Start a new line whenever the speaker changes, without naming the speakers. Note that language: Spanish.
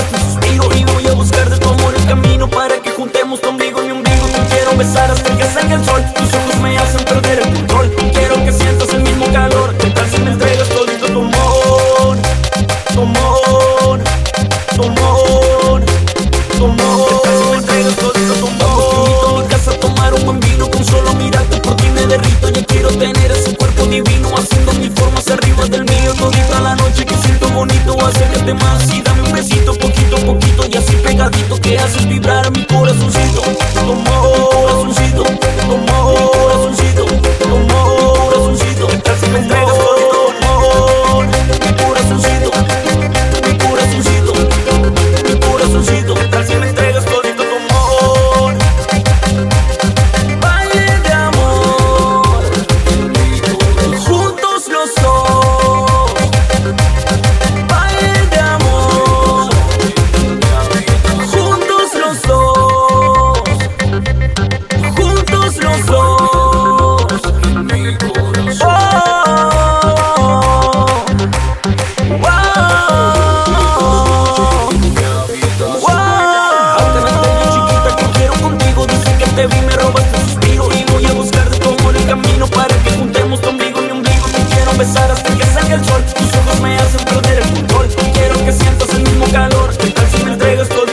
un suspiro Y voy a buscar de tu amor el camino Para que juntemos tu ombligo y ombligo Te quiero besar hasta que salga el sol Acércate más y dame un besito Poquito a poquito y así pegadito Que haces vibrar me